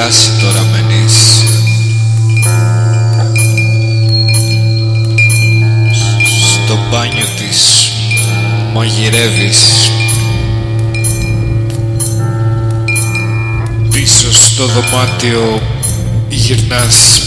Φράση τώρα μένεις. Στο μπάνιο της μαγειρεύεις. Πίσω στο δωμάτιο γυρνάς